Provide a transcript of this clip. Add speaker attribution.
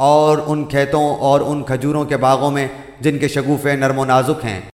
Speaker 1: اور ان کھیتوں اور ان کھجوروں کے باغوں میں جن کے شگوفے نرم و نازک ہیں۔